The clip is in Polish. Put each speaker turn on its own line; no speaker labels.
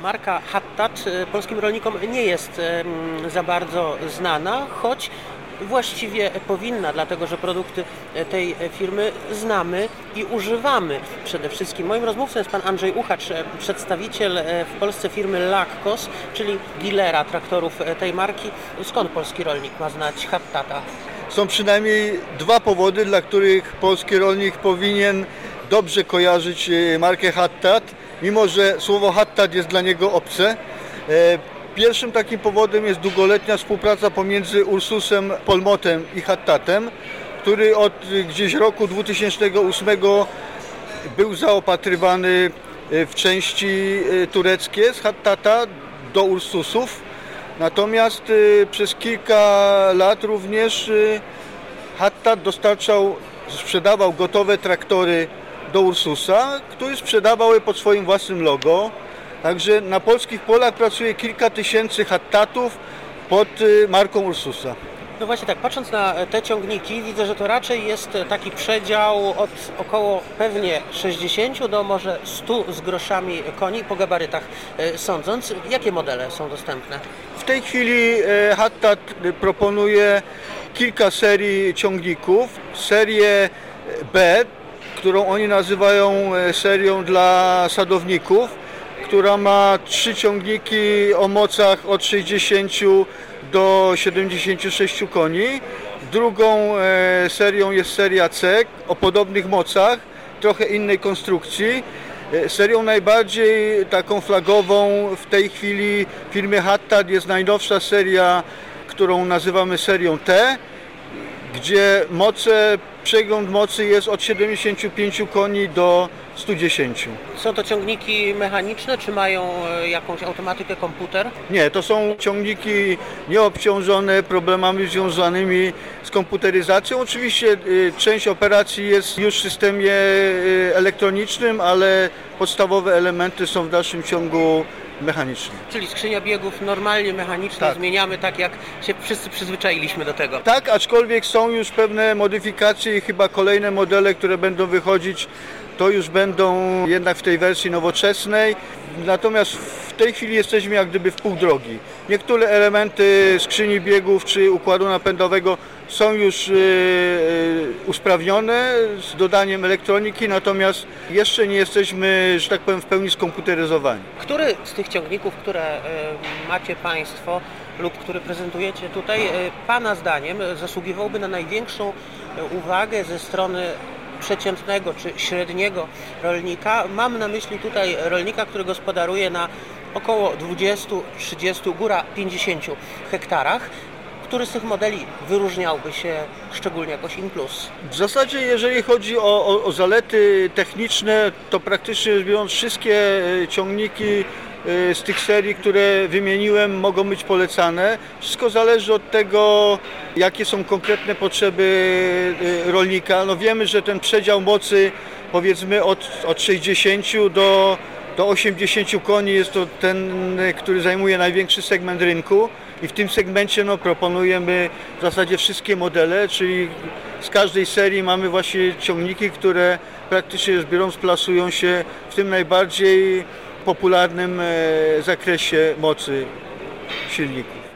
Marka Hattat polskim rolnikom nie jest za bardzo znana, choć właściwie powinna, dlatego że produkty e, tej firmy znamy i używamy przede wszystkim. Moim rozmówcą jest pan Andrzej Uchacz, e, przedstawiciel e, w Polsce firmy Lakkos, czyli dealera traktorów tej marki. Skąd polski rolnik ma znać Hattata?
Są przynajmniej dwa powody, dla których polski rolnik powinien dobrze kojarzyć markę Hattat, mimo że słowo Hattat jest dla niego obce. E, Pierwszym takim powodem jest długoletnia współpraca pomiędzy Ursusem Polmotem i Hattatem, który od gdzieś roku 2008 był zaopatrywany e, w części e, tureckie z Hattata do Ursusów. Natomiast przez kilka lat również Hattat dostarczał, sprzedawał gotowe traktory do Ursusa, który sprzedawał je pod swoim własnym logo. Także na polskich polach pracuje kilka tysięcy Hattatów pod e, marką Ursusa.
No właśnie tak, patrząc na e, te ciągniki, widzę, że to raczej jest e, taki przedział od około pewnie 60 do może 100 z groszami koni po gabarytach e, sądząc. Jakie modele są dostępne?
W tej chwili Hattat e, proponuje kilka serii ciągników. Serię B, którą oni nazywają e, serią dla sadowników, która ma trzy ciągniki o mocach od 60 do 76 koni. Drugą e, serią jest seria C o podobnych mocach, trochę innej konstrukcji. E, Serią najbardziej taką flagową w tej chwili firmy Hattat jest najnowsza seria, którą nazywamy serią T, gdzie moce, przegląd mocy jest od 75 koni do 110.
Są to ciągniki mechaniczne, czy mają e, jakąś automatykę, komputer?
Nie, to są ciągniki nieobciążone problemami związanymi z komputeryzacją. Oczywiście y, część operacji jest już w systemie y, elektronicznym, ale podstawowe elementy są w dalszym ciągu mechaniczne.
Czyli skrzynia biegów normalnie mechaniczna,
Tak.
zmieniamy tak, jak się wszyscy przyzwyczailiśmy do tego.
Tak, aczkolwiek są już pewne modyfikacje i chyba kolejne modele, które będą wychodzić, to już będą jednak w tej wersji nowoczesnej. Natomiast w tej chwili jesteśmy jak gdyby w pół drogi. Niektóre elementy skrzyni biegów czy układu napędowego są już e, e, usprawnione z dodaniem elektroniki, natomiast jeszcze nie jesteśmy, że tak powiem, w pełni skomputeryzowani.
Który z tych ciągników, które e, macie Państwo lub który prezentujecie tutaj, e, Pana zdaniem zasługiwałby na największą e, uwagę ze strony przeciętnego czy średniego rolnika? Mam na myśli tutaj rolnika, który gospodaruje na około 20-30, góra 50 hektarach. Który z tych modeli wyróżniałby się szczególnie jakoś in plus?
W zasadzie, jeżeli chodzi o, o, o zalety techniczne, to praktycznie biorąc wszystkie e, ciągniki e, z tych serii, które wymieniłem, mogą być polecane. Wszystko zależy od tego, jakie są konkretne potrzeby e, rolnika. No wiemy, że ten przedział mocy, powiedzmy od, od 60 do, do 80 koni jest to ten, który zajmuje największy segment rynku i w tym segmencie no, proponujemy w zasadzie wszystkie modele, czyli z każdej serii mamy właśnie ciągniki, które praktycznie rzecz biorąc plasują się w tym najbardziej popularnym e, zakresie mocy silników.